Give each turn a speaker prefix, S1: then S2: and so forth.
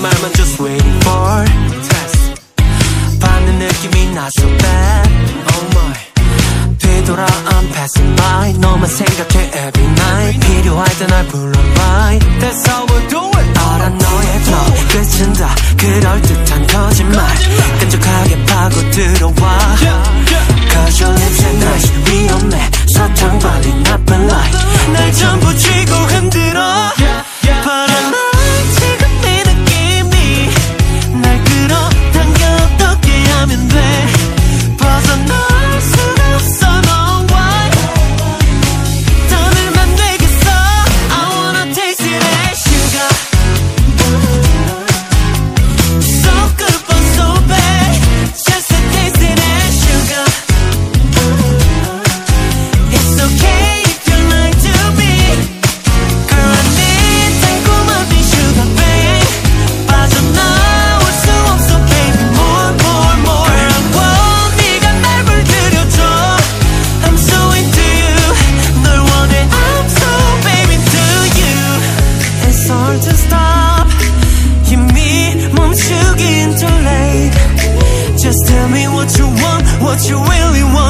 S1: 마음은 just waiting for test 받는 느낌이 not so bad oh my 되돌아 I'm passing by 너만 생 want, what you really want.